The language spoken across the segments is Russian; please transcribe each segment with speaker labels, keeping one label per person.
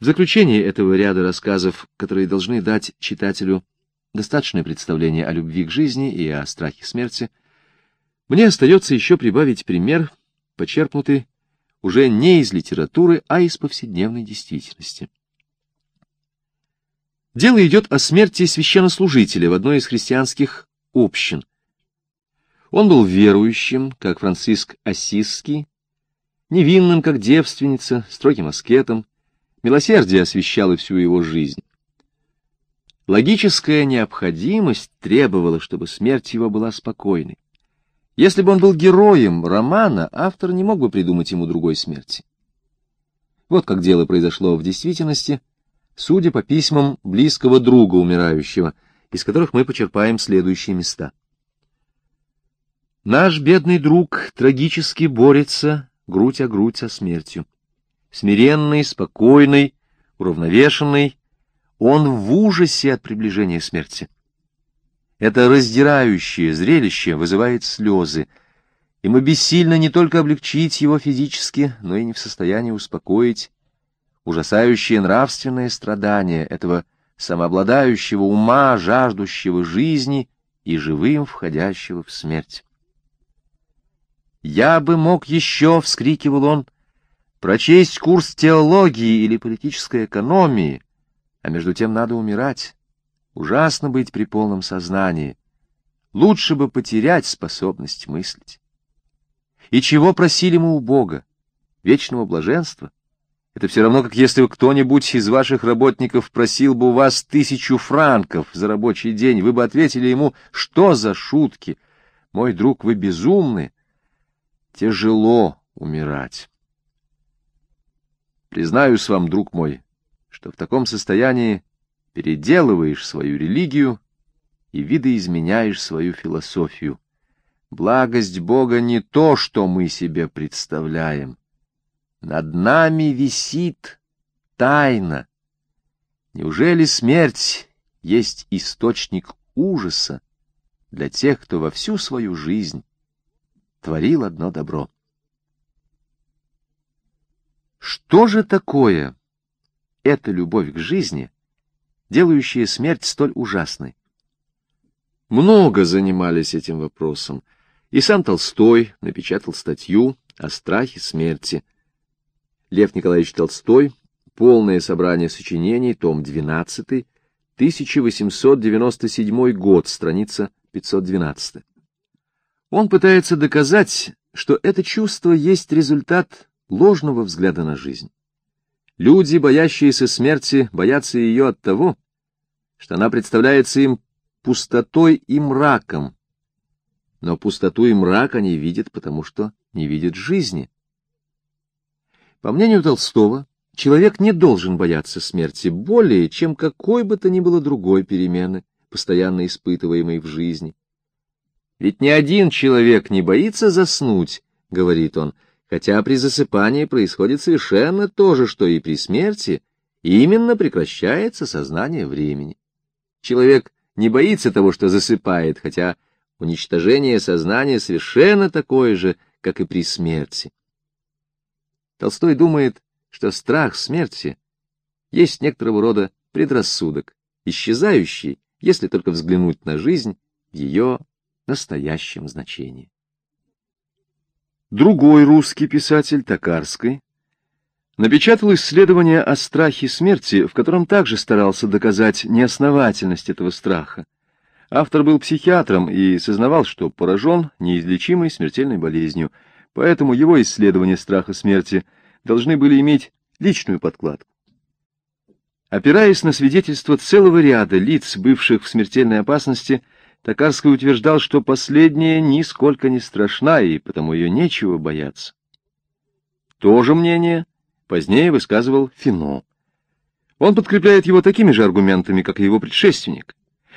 Speaker 1: В заключение этого ряда рассказов, которые должны дать читателю достаточное представление о любви к жизни и о страхе смерти, мне остается еще прибавить пример, почерпнутый уже не из литературы, а из повседневной действительности. Дело идет о смерти священнослужителя в одной из христианских общин. Он был верующим, как Франциск Ассизский, невинным, как девственница, строгим аскетом, милосердие освещало всю его жизнь. Логическая необходимость требовала, чтобы смерть его была спокойной. Если бы он был героем романа, автор не мог бы придумать ему другой смерти. Вот как дело произошло в действительности, судя по письмам близкого друга умирающего, из которых мы почерпаем следующие места. Наш бедный друг трагически борется грудь о грудь со смертью. Смиренный, спокойный, уравновешенный, он в ужасе от приближения смерти. Это раздирающее зрелище вызывает слезы, и мы бессильно не только облегчить его физически, но и не в состоянии успокоить ужасающее нравственное страдание этого самообладающего ума, жаждущего жизни и живым входящего в смерть. «Я бы мог еще», — вскрикивал он, — «прочесть курс теологии или политической экономии, а между тем надо умирать. Ужасно быть при полном сознании. Лучше бы потерять способность мыслить. И чего просили мы у Бога? Вечного блаженства? Это все равно, как если кто-нибудь из ваших работников просил бы у вас тысячу франков за рабочий день, вы бы ответили ему, что за шутки? Мой друг, вы безумны. Тяжело умирать. Признаюсь вам, друг мой, что в таком состоянии переделываешь свою религию и видоизменяешь свою философию. Благость Бога не то, что мы себе представляем. Над нами висит тайна. Неужели смерть есть источник ужаса для тех, кто во всю свою жизнь творил одно добро? Что же такое эта любовь к жизни, делающая смерть столь ужасной. Много занимались этим вопросом, и сам Толстой напечатал статью о страхе смерти. Лев Николаевич Толстой, полное собрание сочинений, том 12, 1897 год, страница 512. Он пытается доказать, что это чувство есть результат ложного взгляда на жизнь. Люди, боящиеся смерти, боятся ее от того, что она представляется им пустотой и мраком. Но пустоту и мрак они видят, потому что не видят жизни. По мнению Толстого, человек не должен бояться смерти более, чем какой бы то ни было другой перемены, постоянно испытываемой в жизни. Ведь ни один человек не боится заснуть, — говорит он, — хотя при засыпании происходит совершенно то же, что и при смерти, именно прекращается сознание времени. Человек не боится того, что засыпает, хотя уничтожение сознания совершенно такое же, как и при смерти. Толстой думает, что страх смерти есть некоторого рода предрассудок, исчезающий, если только взглянуть на жизнь в ее настоящем значении. Другой русский писатель, Токарский, напечатал исследование о страхе смерти, в котором также старался доказать неосновательность этого страха. Автор был психиатром и сознавал, что поражен неизлечимой смертельной болезнью, поэтому его исследования страха смерти должны были иметь личную подкладку. Опираясь на свидетельства целого ряда лиц, бывших в смертельной опасности, Токарский утверждал, что последняя нисколько не страшна, и потому ее нечего бояться. То же мнение позднее высказывал Фино. Он подкрепляет его такими же аргументами, как и его предшественник.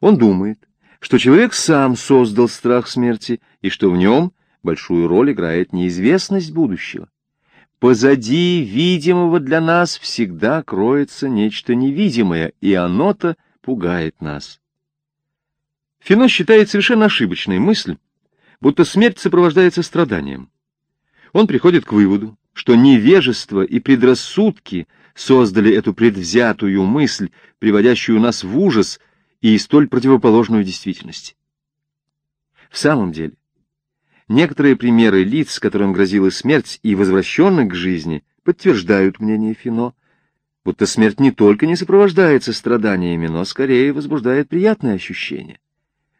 Speaker 1: Он думает, что человек сам создал страх смерти, и что в нем большую роль играет неизвестность будущего. Позади видимого для нас всегда кроется нечто невидимое, и оно-то пугает нас. Фино считает совершенно ошибочной мысль, будто смерть сопровождается страданием. Он приходит к выводу, что невежество и предрассудки создали эту предвзятую мысль, приводящую нас в ужас и столь противоположную действительности. В самом деле, некоторые примеры лиц, которым грозила смерть и возвращенных к жизни, подтверждают мнение Фино, будто смерть не только не сопровождается страданиями, но скорее возбуждает приятные ощущения.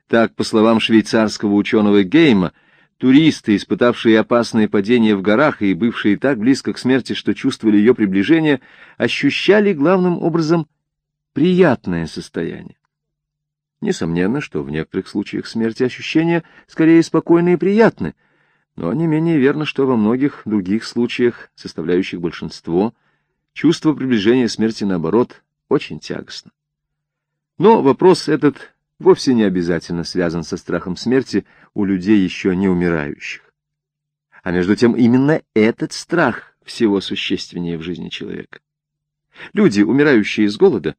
Speaker 1: Так, по словам швейцарского ученого Гейма, туристы, испытавшие опасные падения в горах и бывшие так близко к смерти, что чувствовали ее приближение, ощущали главным образом приятное состояние. Несомненно, что в некоторых случаях смерти ощущения скорее спокойны и приятны, но не менее верно, что во многих других случаях, составляющих большинство, чувство приближения смерти, наоборот, очень тягостно. Но вопрос этот вовсе не обязательно связан со страхом смерти у людей, еще не умирающих. А между тем именно этот страх всего существеннее в жизни человека. Люди, умирающие из голода,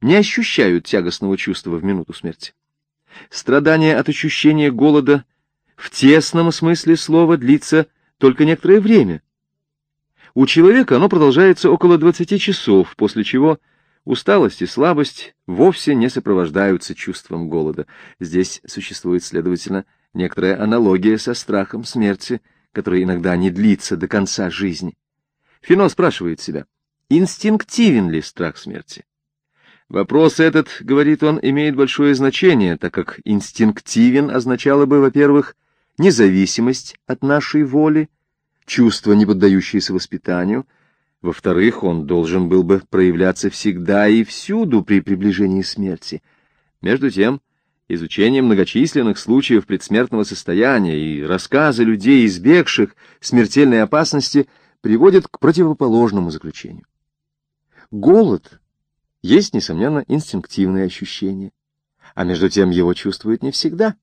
Speaker 1: не ощущают тягостного чувства в минуту смерти. Страдание от ощущения голода в тесном смысле слова длится только некоторое время. У человека оно продолжается около 20 часов, после чего усталость и слабость вовсе не сопровождаются чувством голода. Здесь существует, следовательно, некоторая аналогия со страхом смерти, который иногда не длится до конца жизни. Фино спрашивает себя, инстинктивен ли страх смерти? Вопрос этот, говорит он, имеет большое значение, так как инстинктивен означало бы, во-первых, независимость от нашей воли, чувство, не поддающееся воспитанию, во-вторых, он должен был бы проявляться всегда и всюду при приближении смерти. Между тем, изучение многочисленных случаев предсмертного состояния и рассказы людей, избегших смертельной опасности, приводят к противоположному заключению. Голод есть, несомненно, инстинктивное ощущение, а между тем его чувствуют не всегда.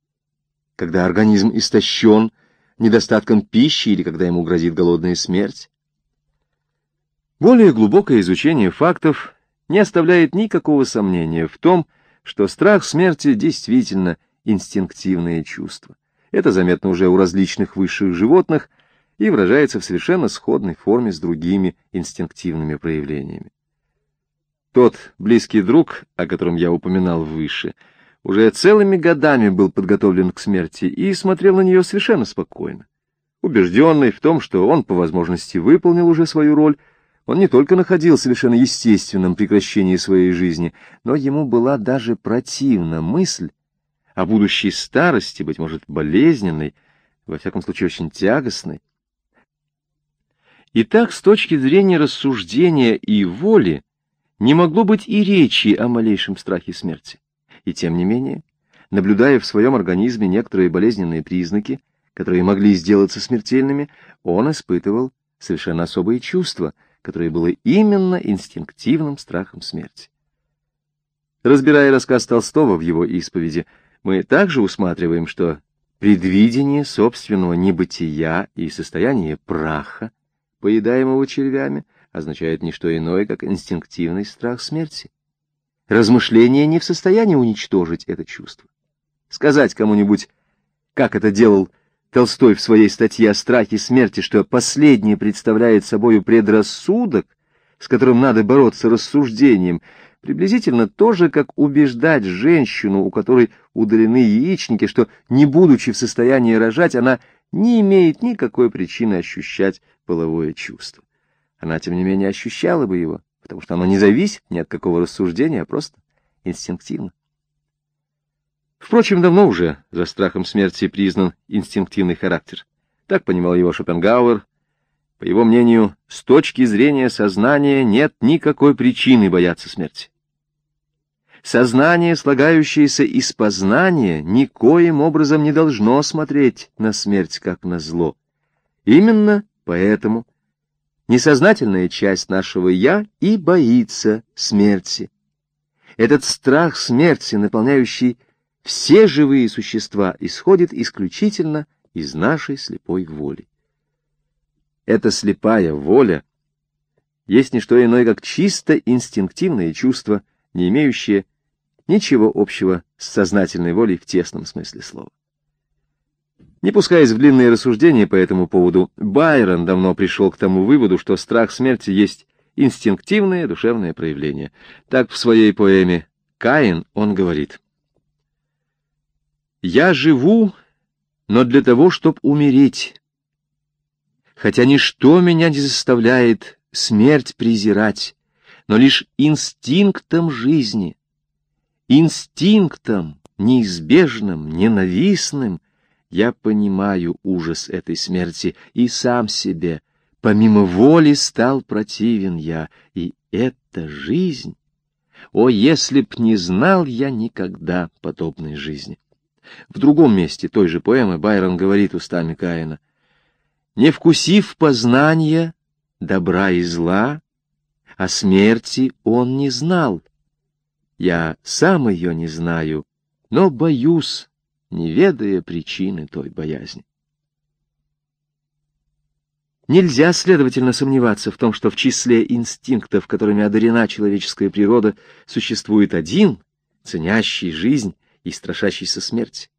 Speaker 1: Когда организм истощен недостатком пищи или когда ему грозит голодная смерть. Более глубокое изучение фактов не оставляет никакого сомнения в том, что страх смерти действительно инстинктивное чувство. Это заметно уже у различных высших животных и выражается в совершенно сходной форме с другими инстинктивными проявлениями. Тот близкий друг, о котором я упоминал выше, уже целыми годами был подготовлен к смерти и смотрел на нее совершенно спокойно. Убежденный в том, что он по возможности выполнил уже свою роль, он не только находил совершенно естественном прекращении своей жизни, но ему была даже противна мысль о будущей старости, быть может, болезненной, во всяком случае очень тягостной. Итак, с точки зрения рассуждения и воли, не могло быть и речи о малейшем страхе смерти. И тем не менее, наблюдая в своем организме некоторые болезненные признаки, которые могли сделаться смертельными, он испытывал совершенно особые чувства, которое было именно инстинктивным страхом смерти. Разбирая рассказ Толстого в его исповеди, мы также усматриваем, что предвидение собственного небытия и состояние праха, поедаемого червями, означает не что иное, как инстинктивный страх смерти. Размышление не в состоянии уничтожить это чувство. Сказать кому-нибудь, как это делал в своей статье о страхе смерти, что последнее представляет собою предрассудок, с которым надо бороться рассуждением, приблизительно то же, как убеждать женщину, у которой удалены яичники, что, не будучи в состоянии рожать, она не имеет никакой причины ощущать половое чувство она, тем не менее, ощущала бы его, потому что оно не зависит ни от какого рассуждения, а просто инстинктивно. Впрочем, давно уже за страхом смерти признан инстинктивный характер. Так понимал его Шопенгауэр. По его мнению, с точки зрения сознания нет никакой причины бояться смерти. Сознание, слагающееся из познания, никоим образом не должно смотреть на смерть как на зло. Именно поэтому несознательная часть нашего «я» и боится смерти. Этот страх смерти, наполняющий все живые существа, исходит исключительно из нашей слепой воли. Эта слепая воля есть не что иное, как чисто инстинктивное чувство, не имеющее ничего общего с сознательной волей в тесном смысле слова. Не пускаясь в длинные рассуждения по этому поводу, Байрон давно пришел к тому выводу, что страх смерти есть инстинктивное душевное проявление. Так в своей поэме «Каин» он говорит. «Я живу, но для того, чтобы умереть, хотя ничто меня не заставляет смерть презирать, но лишь инстинктом жизни, инстинктом, неизбежным, ненавистным, я понимаю ужас этой смерти и сам себе, помимо воли, стал противен я, и это жизнь. О, если б не знал я никогда подобной жизни! В другом месте той же поэмы Байрон говорит устами Каина, «Не вкусив познания добра и зла, о смерти он не знал. Я сам ее не знаю, но боюсь, не ведая причины той боязни. Нельзя, следовательно, сомневаться в том, что в числе инстинктов, которыми одарена человеческая природа, существует один, ценящий жизнь и страшащийся смерти.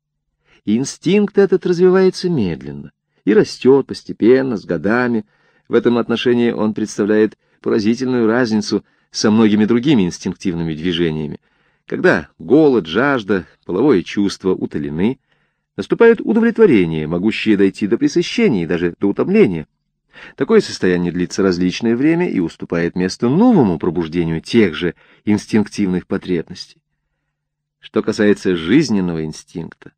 Speaker 1: И инстинкт этот развивается медленно и растет постепенно, с годами. В этом отношении он представляет поразительную разницу со многими другими инстинктивными движениями. Когда голод, жажда, половое чувство утолены, наступает удовлетворение, могущее дойти до пресыщения и даже до утомления. Такое состояние длится различное время и уступает место новому пробуждению тех же инстинктивных потребностей. Что касается жизненного инстинкта,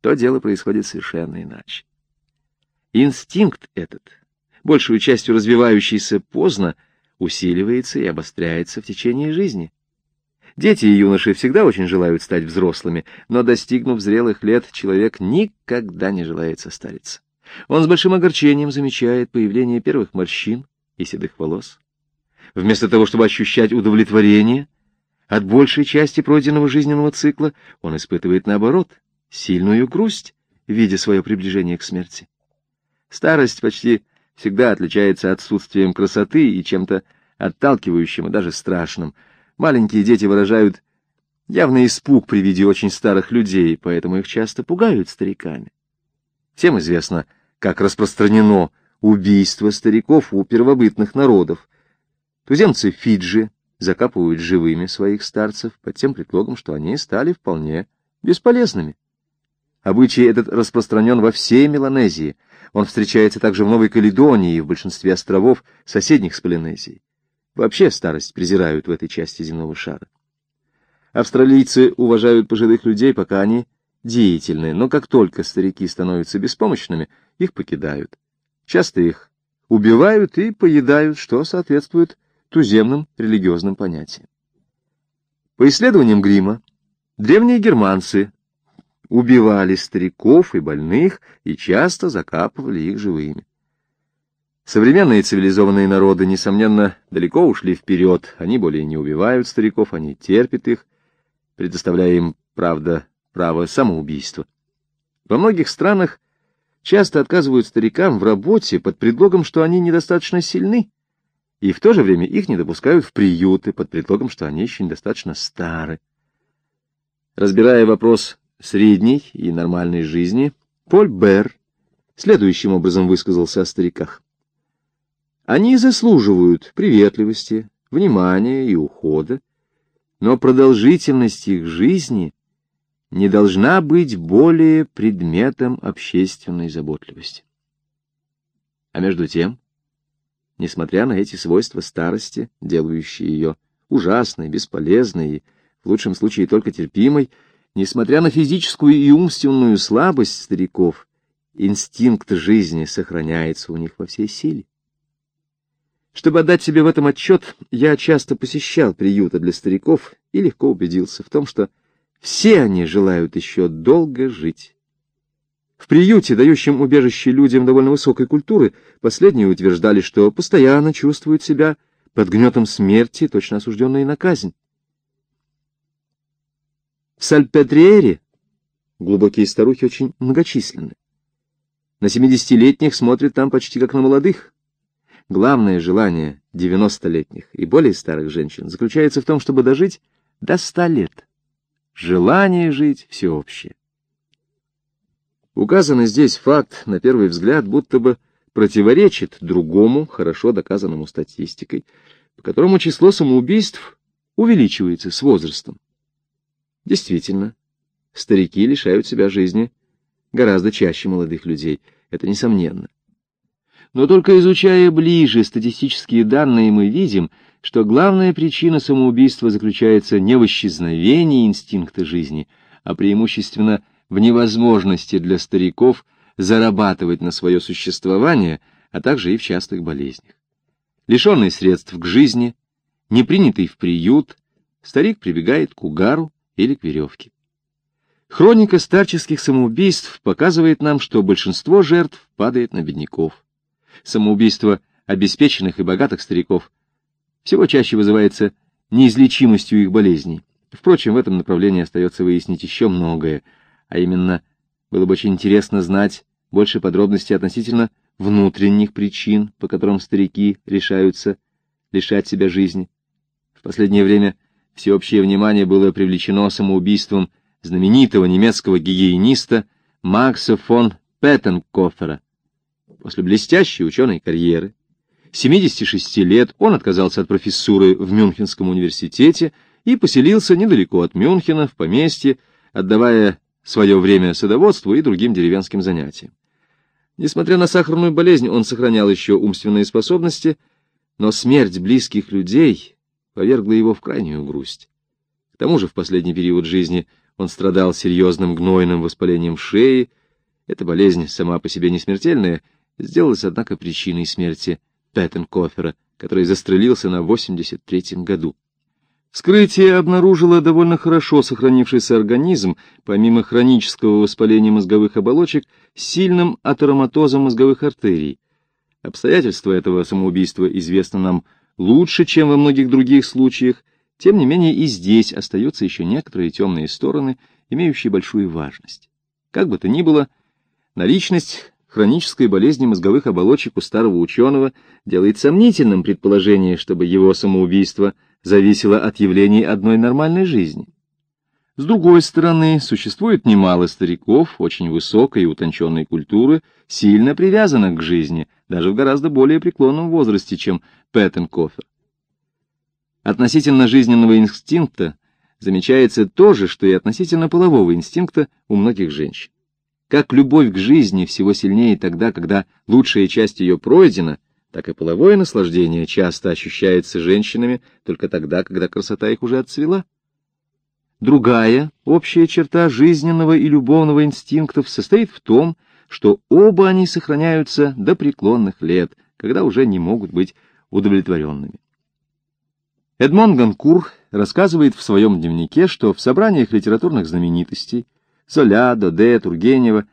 Speaker 1: то дело происходит совершенно иначе. Инстинкт этот, большую частью развивающийся поздно, усиливается и обостряется в течение жизни. Дети и юноши всегда очень желают стать взрослыми, но, достигнув зрелых лет, человек никогда не желает состариться. Он с большим огорчением замечает появление первых морщин и седых волос. Вместо того, чтобы ощущать удовлетворение от большей части пройденного жизненного цикла, он испытывает, наоборот, сильную грусть, видя свое приближение к смерти. Старость почти всегда отличается отсутствием красоты и чем-то отталкивающим и даже страшным. Маленькие дети выражают явный испуг при виде очень старых людей, поэтому их часто пугают стариками. Всем известно, как распространено убийство стариков у первобытных народов. Туземцы Фиджи закапывают живыми своих старцев под тем предлогом, что они стали вполне бесполезными. Обычай этот распространен во всей Меланезии. Он встречается также в Новой Каледонии и в большинстве островов, соседних с Полинезией. Вообще старость презирают в этой части земного шара. Австралийцы уважают пожилых людей, пока они деятельны, но как только старики становятся беспомощными, их покидают. Часто их убивают и поедают, что соответствует туземным религиозным понятиям. По исследованиям Грима, древние германцы убивали стариков и больных и часто закапывали их живыми. Современные цивилизованные народы, несомненно, далеко ушли вперед. Они более не убивают стариков, они терпят их, предоставляя им, правда, право самоубийства. Во многих странах часто отказывают старикам в работе под предлогом, что они недостаточно сильны, и в то же время их не допускают в приюты под предлогом, что они еще недостаточно стары. Разбирая вопрос средней и нормальной жизни, Поль Бер следующим образом высказался о стариках. Они заслуживают приветливости, внимания и ухода, но продолжительность их жизни не должна быть более предметом общественной заботливости. А между тем, несмотря на эти свойства старости, делающие ее ужасной, бесполезной и, в лучшем случае, только терпимой, несмотря на физическую и умственную слабость стариков, инстинкт жизни сохраняется у них во всей силе. Чтобы отдать себе в этом отчет, я часто посещал приюты для стариков и легко убедился в том, что все они желают еще долго жить. В приюте, дающем убежище людям довольно высокой культуры, последние утверждали, что постоянно чувствуют себя под гнетом смерти, точно осужденные на казнь. В Сальпетриере глубокие старухи очень многочисленны. На семидесятилетних смотрят там почти как на молодых. Главное желание девяностолетних и более старых женщин заключается в том, чтобы дожить до ста лет. Желание жить всеобщее. Указанный здесь факт, на первый взгляд, будто бы противоречит другому, хорошо доказанному статистикой. по которому число самоубийств увеличивается с возрастом. Действительно, старики лишают себя жизни гораздо чаще молодых людей, это несомненно. Но только изучая ближе статистические данные, мы видим, что главная причина самоубийства заключается не в исчезновении инстинкта жизни, а преимущественно в невозможности для стариков зарабатывать на свое существование, а также и в частых болезнях. Лишенный средств к жизни, не принятый в приют, старик прибегает к угару или к веревке. Хроника старческих самоубийств показывает нам, что большинство жертв падает на бедняков. Самоубийство обеспеченных и богатых стариков всего чаще вызывается неизлечимостью их болезней. Впрочем, в этом направлении остается выяснить еще многое, а именно, было бы очень интересно знать больше подробностей относительно внутренних причин, по которым старики решаются лишать себя жизни. В последнее время всеобщее внимание было привлечено самоубийством знаменитого немецкого гигиениста Макса фон Петтенкофера. После блестящей ученой карьеры, 76 лет, он отказался от профессуры в Мюнхенском университете и поселился недалеко от Мюнхена, в поместье, отдавая свое время садоводству и другим деревенским занятиям. Несмотря на сахарную болезнь, он сохранял еще умственные способности, но смерть близких людей повергла его в крайнюю грусть. К тому же в последний период жизни он страдал серьезным гнойным воспалением шеи. Эта болезнь, сама по себе не смертельная, сделалась, однако, причиной смерти Петтенкофера, который застрелился на 83-м году. Вскрытие обнаружило довольно хорошо сохранившийся организм, помимо хронического воспаления мозговых оболочек, сильным атероматозом мозговых артерий. Обстоятельства этого самоубийства известны нам лучше, чем во многих других случаях, тем не менее и здесь остаются еще некоторые темные стороны, имеющие большую важность. Как бы то ни было, наличность хронической болезни мозговых оболочек у старого ученого делает сомнительным предположение, чтобы его самоубийство зависело от явлений одной нормальной жизни. С другой стороны, существует немало стариков очень высокой и утонченной культуры, сильно привязанных к жизни, даже в гораздо более преклонном возрасте, чем Пэттенкофер. Относительно жизненного инстинкта замечается то же, что и относительно полового инстинкта у многих женщин. Как любовь к жизни всего сильнее тогда, когда лучшая часть ее пройдена, так и половое наслаждение часто ощущается женщинами только тогда, когда красота их уже отцвела. Другая общая черта жизненного и любовного инстинктов состоит в том, что оба они сохраняются до преклонных лет, когда уже не могут быть удовлетворенными. Эдмон Ганкур рассказывает в своем дневнике, что в собраниях литературных знаменитостей Золя, Доде, Тургенева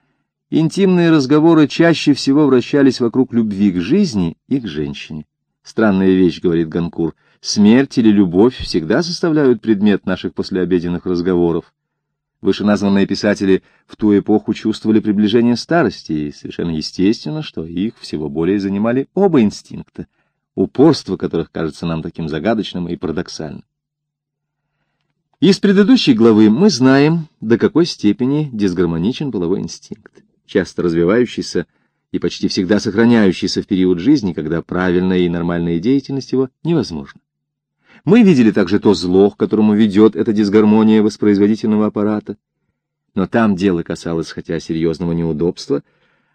Speaker 1: интимные разговоры чаще всего вращались вокруг любви к жизни и к женщине. Странная вещь, говорит Ганкур, смерть или любовь всегда составляют предмет наших послеобеденных разговоров. Вышеназванные писатели в ту эпоху чувствовали приближение старости, и совершенно естественно, что их всего более занимали оба инстинкта — упорство которых кажется нам таким загадочным и парадоксальным. Из предыдущей главы мы знаем, до какой степени дисгармоничен половой инстинкт, часто развивающийся и почти всегда сохраняющийся в период жизни, когда правильная и нормальная деятельность его невозможна. Мы видели также то зло, к которому ведет эта дисгармония воспроизводительного аппарата. Но там дело касалось хотя серьезного неудобства,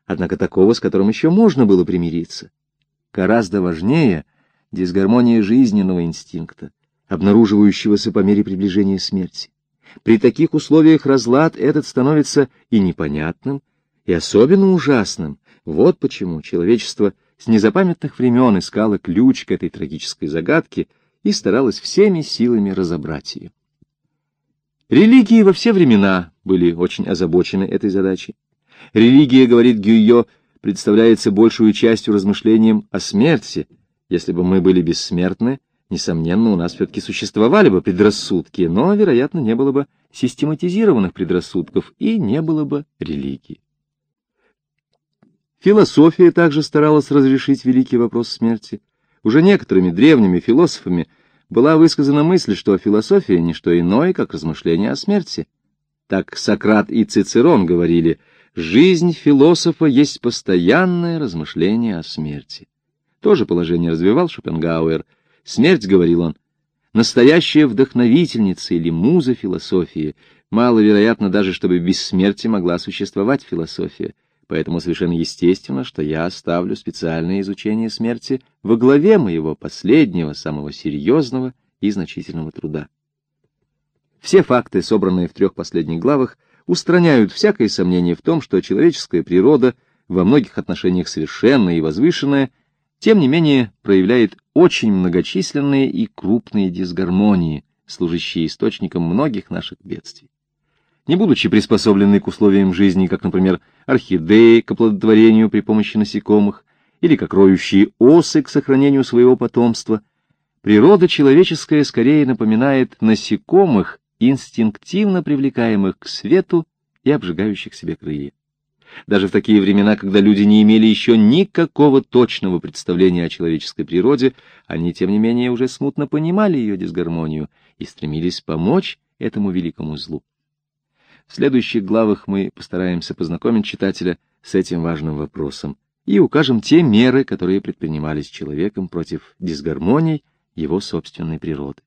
Speaker 1: однако такого, с которым еще можно было примириться. Гораздо важнее дисгармония жизненного инстинкта, обнаруживающегося по мере приближения смерти. При таких условиях разлад этот становится и непонятным, и особенно ужасным. Вот почему человечество с незапамятных времен искало ключ к этой трагической загадке и старалось всеми силами разобрать ее. Религии во все времена были очень озабочены этой задачей. Религия, говорит Гюйо, представляется большую частью размышлением о смерти. Если бы мы были бессмертны, несомненно, у нас все-таки существовали бы предрассудки, но, вероятно, не было бы систематизированных предрассудков и не было бы религии. Философия также старалась разрешить великий вопрос смерти. Уже некоторыми древними философами была высказана мысль, что философия — не что иное, как размышление о смерти. Так Сократ и Цицерон говорили — Жизнь философа есть постоянное размышление о смерти. То же положение развивал Шопенгауэр. Смерть, говорил он, настоящая вдохновительница или муза философии. Маловероятно даже, чтобы без смерти могла существовать философия. Поэтому совершенно естественно, что я оставлю специальное изучение смерти во главе моего последнего, самого серьезного и значительного труда. Все факты, собранные в трех последних главах, устраняют всякое сомнение в том, что человеческая природа во многих отношениях совершенная и возвышенная, тем не менее проявляет очень многочисленные и крупные дисгармонии, служащие источником многих наших бедствий. Не будучи приспособленной к условиям жизни, как, например, орхидеи к оплодотворению при помощи насекомых, или как роющие осы к сохранению своего потомства, природа человеческая скорее напоминает насекомых, инстинктивно привлекаемых к свету и обжигающих себе крылья. Даже в такие времена, когда люди не имели еще никакого точного представления о человеческой природе, они, тем не менее, уже смутно понимали ее дисгармонию и стремились помочь этому великому злу. В следующих главах мы постараемся познакомить читателя с этим важным вопросом и укажем те меры, которые предпринимались человеком против дисгармоний его собственной природы.